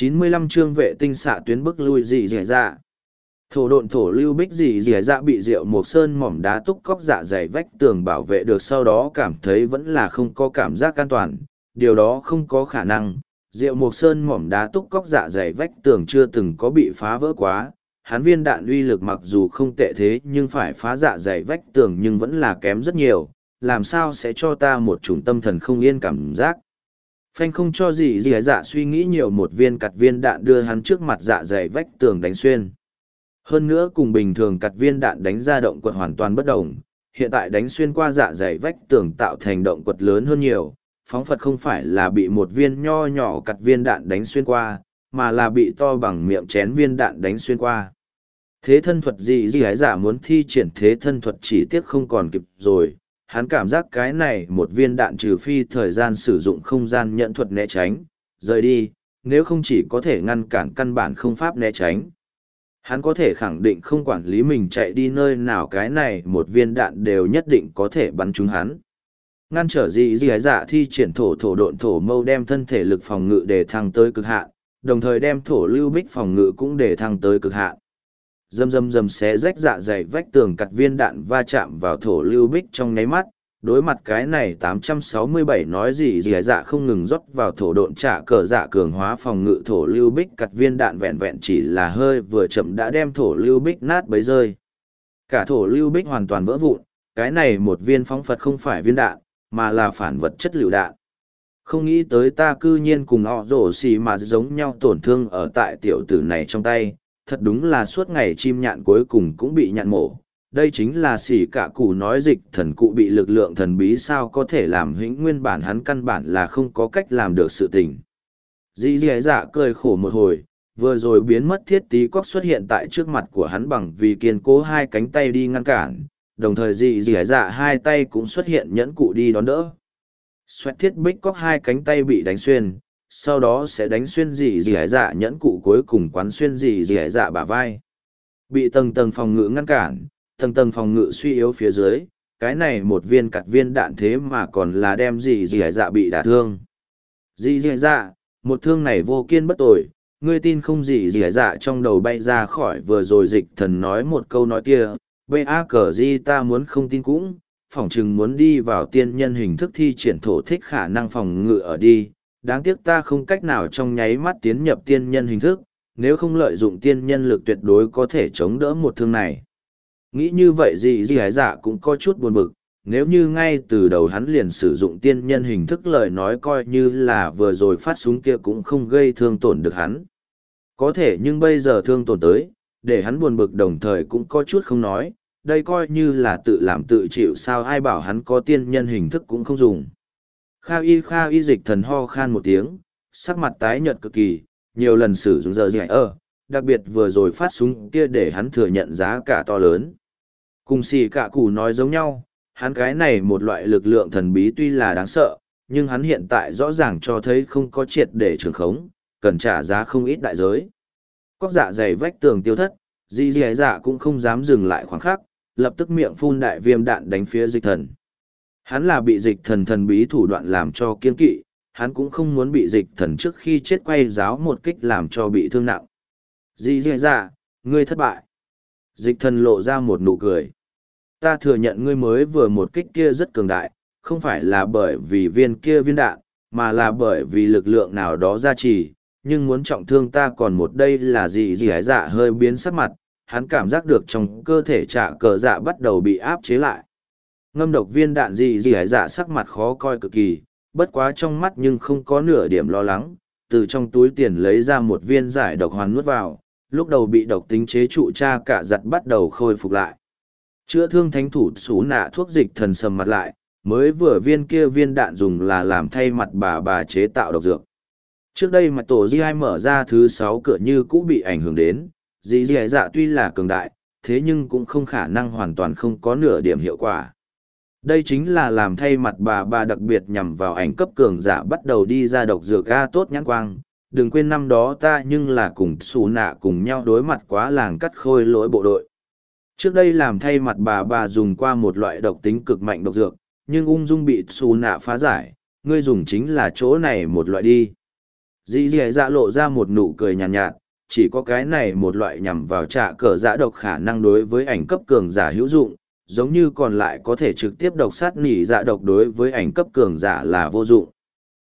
95 chương vệ tinh xạ tuyến bức lui dị dẻ dạ. Thổ độn thổ lưu bích dị dẻ dạ bị rượu mộc sơn mỏm đá túc cóc dạ dày vách tường bảo vệ được sau đó cảm thấy vẫn là không có cảm giác an toàn. Điều đó không có khả năng. Rượu mộc sơn mỏm đá túc cóc dạ dày vách tường chưa từng có bị phá vỡ quá. Hán viên đạn uy lực mặc dù không tệ thế nhưng phải phá dạ dày vách tường nhưng vẫn là kém rất nhiều. Làm sao sẽ cho ta một chủng tâm thần không yên cảm giác phanh không cho gì gì dạ suy nghĩ nhiều một viên cặt viên đạn đưa hắn trước mặt dạ dày vách tường đánh xuyên. Hơn nữa cùng bình thường cặt viên đạn đánh ra động quật hoàn toàn bất đồng, hiện tại đánh xuyên qua dạ dày vách tường tạo thành động quật lớn hơn nhiều, phóng phật không phải là bị một viên nho nhỏ cặt viên đạn đánh xuyên qua, mà là bị to bằng miệng chén viên đạn đánh xuyên qua. Thế thân thuật gì gì hái giả dạ muốn thi triển thế thân thuật chỉ tiếc không còn kịp rồi hắn cảm giác cái này một viên đạn trừ phi thời gian sử dụng không gian nhận thuật né tránh, rời đi, nếu không chỉ có thể ngăn cản căn bản không pháp né tránh. Hắn có thể khẳng định không quản lý mình chạy đi nơi nào cái này một viên đạn đều nhất định có thể bắn trúng hắn. Ngăn trở gì gì ấy dạ thi triển thổ thổ độn thổ mâu đem thân thể lực phòng ngự để thăng tới cực hạn, đồng thời đem thổ lưu bích phòng ngự cũng để thăng tới cực hạn dầm dầm dầm xé rách dạ dày vách tường cặt viên đạn va chạm vào thổ lưu bích trong nháy mắt. Đối mặt cái này 867 nói gì gì dạ không ngừng rót vào thổ độn trả cờ dạ cường hóa phòng ngự thổ lưu bích cặt viên đạn vẹn vẹn chỉ là hơi vừa chậm đã đem thổ lưu bích nát bấy rơi. Cả thổ lưu bích hoàn toàn vỡ vụn, cái này một viên phóng phật không phải viên đạn, mà là phản vật chất lựu đạn. Không nghĩ tới ta cư nhiên cùng họ rổ xì mà giống nhau tổn thương ở tại tiểu tử này trong tay thật đúng là suốt ngày chim nhạn cuối cùng cũng bị nhạn mổ. Đây chính là xỉ cả cụ nói dịch thần cụ bị lực lượng thần bí sao có thể làm hĩnh nguyên bản hắn căn bản là không có cách làm được sự tình. Dì dì dạ cười khổ một hồi, vừa rồi biến mất thiết tí cóc xuất hiện tại trước mặt của hắn bằng vì kiên cố hai cánh tay đi ngăn cản, đồng thời dì dì dạ hai tay cũng xuất hiện nhẫn cụ đi đón đỡ. Xoẹt thiết bích cóc hai cánh tay bị đánh xuyên, sau đó sẽ đánh xuyên dì dì hải dạ nhẫn cụ cuối cùng quán xuyên dì dì hải dạ bả vai. Bị tầng tầng phòng ngự ngăn cản, tầng tầng phòng ngự suy yếu phía dưới, cái này một viên cặt viên đạn thế mà còn là đem dì dì hải dạ bị đả thương. Dì dì hải dạ, một thương này vô kiên bất tội, ngươi tin không dì dì hải dạ trong đầu bay ra khỏi vừa rồi dịch thần nói một câu nói kia, bê a cờ di ta muốn không tin cũng, phỏng chừng muốn đi vào tiên nhân hình thức thi triển thổ thích khả năng phòng ngự ở đi đáng tiếc ta không cách nào trong nháy mắt tiến nhập tiên nhân hình thức, nếu không lợi dụng tiên nhân lực tuyệt đối có thể chống đỡ một thương này. Nghĩ như vậy gì gì hải dạ cũng có chút buồn bực, nếu như ngay từ đầu hắn liền sử dụng tiên nhân hình thức lời nói coi như là vừa rồi phát súng kia cũng không gây thương tổn được hắn. Có thể nhưng bây giờ thương tổn tới, để hắn buồn bực đồng thời cũng có chút không nói, đây coi như là tự làm tự chịu sao ai bảo hắn có tiên nhân hình thức cũng không dùng. Kha y kha y dịch thần ho khan một tiếng, sắc mặt tái nhợt cực kỳ, nhiều lần sử dụng giờ dạy ơ, đặc biệt vừa rồi phát súng kia để hắn thừa nhận giá cả to lớn. Cùng xì cả củ nói giống nhau, hắn cái này một loại lực lượng thần bí tuy là đáng sợ, nhưng hắn hiện tại rõ ràng cho thấy không có triệt để trường khống, cần trả giá không ít đại giới. Cóc dạ dày vách tường tiêu thất, di di dạ cũng không dám dừng lại khoảng khắc, lập tức miệng phun đại viêm đạn đánh phía dịch thần. Hắn là bị dịch thần thần bí thủ đoạn làm cho kiên kỵ, hắn cũng không muốn bị dịch thần trước khi chết quay giáo một kích làm cho bị thương nặng. Dì dì dạ, ngươi thất bại. Dịch thần lộ ra một nụ cười. Ta thừa nhận ngươi mới vừa một kích kia rất cường đại, không phải là bởi vì viên kia viên đạn, mà là bởi vì lực lượng nào đó gia trì, nhưng muốn trọng thương ta còn một đây là gì gì hái dạ hơi biến sắc mặt, hắn cảm giác được trong cơ thể trả cờ dạ bắt đầu bị áp chế lại. Ngâm độc viên đạn gì gì hải dạ sắc mặt khó coi cực kỳ, bất quá trong mắt nhưng không có nửa điểm lo lắng, từ trong túi tiền lấy ra một viên giải độc hoàn nuốt vào, lúc đầu bị độc tính chế trụ cha cả giặt bắt đầu khôi phục lại. Chữa thương thánh thủ xú nạ thuốc dịch thần sầm mặt lại, mới vừa viên kia viên đạn dùng là làm thay mặt bà bà chế tạo độc dược. Trước đây mặt tổ di hai mở ra thứ sáu cửa như cũ bị ảnh hưởng đến, dì dì dạ tuy là cường đại, thế nhưng cũng không khả năng hoàn toàn không có nửa điểm hiệu quả. Đây chính là làm thay mặt bà bà đặc biệt nhằm vào ảnh cấp cường giả bắt đầu đi ra độc dược ga tốt nhãn quang. Đừng quên năm đó ta nhưng là cùng xù nạ cùng nhau đối mặt quá làng cắt khôi lỗi bộ đội. Trước đây làm thay mặt bà bà dùng qua một loại độc tính cực mạnh độc dược, nhưng ung dung bị xù nạ phá giải, ngươi dùng chính là chỗ này một loại đi. Dĩ dì dạ lộ ra một nụ cười nhàn nhạt, nhạt chỉ có cái này một loại nhằm vào trả cờ dạ độc khả năng đối với ảnh cấp cường giả hữu dụng giống như còn lại có thể trực tiếp độc sát nỉ dạ độc đối với ảnh cấp cường giả là vô dụng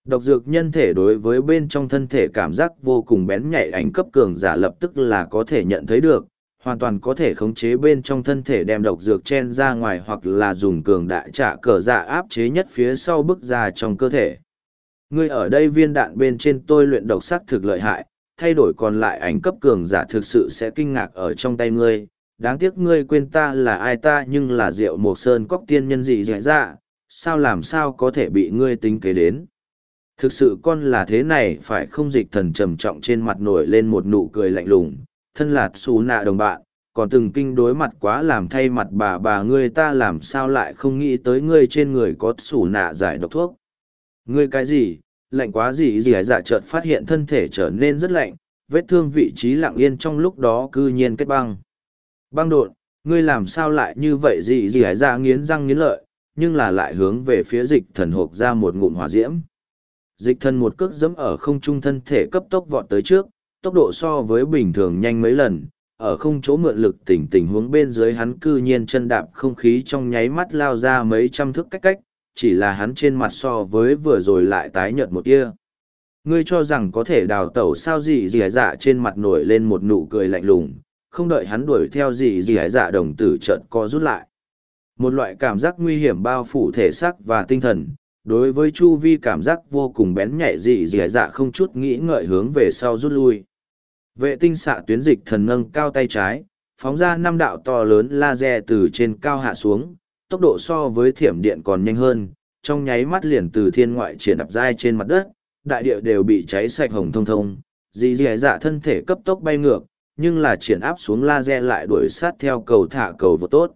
độc dược nhân thể đối với bên trong thân thể cảm giác vô cùng bén nhạy ảnh cấp cường giả lập tức là có thể nhận thấy được, hoàn toàn có thể khống chế bên trong thân thể đem độc dược chen ra ngoài hoặc là dùng cường đại trả cờ dạ áp chế nhất phía sau bức ra trong cơ thể ngươi ở đây viên đạn bên trên tôi luyện độc sắc thực lợi hại, thay đổi còn lại ảnh cấp cường giả thực sự sẽ kinh ngạc ở trong tay ngươi. Đáng tiếc ngươi quên ta là ai ta nhưng là rượu mộc sơn cóc tiên nhân dị dạy dạ, sao làm sao có thể bị ngươi tính kế đến. Thực sự con là thế này phải không dịch thần trầm trọng trên mặt nổi lên một nụ cười lạnh lùng, thân là xù nạ đồng bạn, còn từng kinh đối mặt quá làm thay mặt bà bà ngươi ta làm sao lại không nghĩ tới ngươi trên người có xù nạ giải độc thuốc. Ngươi cái gì, lạnh quá gì gì dạ, dạ chợt phát hiện thân thể trở nên rất lạnh, vết thương vị trí lặng yên trong lúc đó cư nhiên kết băng. Băng đột, ngươi làm sao lại như vậy gì gì dạ nghiến răng nghiến lợi, nhưng là lại hướng về phía dịch thần hộp ra một ngụm hỏa diễm. Dịch thần một cước dẫm ở không trung thân thể cấp tốc vọt tới trước, tốc độ so với bình thường nhanh mấy lần, ở không chỗ mượn lực tỉnh tình huống bên dưới hắn cư nhiên chân đạp không khí trong nháy mắt lao ra mấy trăm thước cách cách, chỉ là hắn trên mặt so với vừa rồi lại tái nhợt một kia. Ngươi cho rằng có thể đào tẩu sao gì gì dạ trên mặt nổi lên một nụ cười lạnh lùng, không đợi hắn đuổi theo gì gì dạ đồng tử trận co rút lại. Một loại cảm giác nguy hiểm bao phủ thể xác và tinh thần, đối với chu vi cảm giác vô cùng bén nhạy dị dị dạ không chút nghĩ ngợi hướng về sau rút lui. Vệ tinh xạ tuyến dịch thần nâng cao tay trái, phóng ra năm đạo to lớn laser từ trên cao hạ xuống, tốc độ so với thiểm điện còn nhanh hơn, trong nháy mắt liền từ thiên ngoại triển đập dai trên mặt đất, đại địa đều bị cháy sạch hồng thông thông, gì dì dạ thân thể cấp tốc bay ngược, nhưng là triển áp xuống laser lại đuổi sát theo cầu thả cầu vô tốt.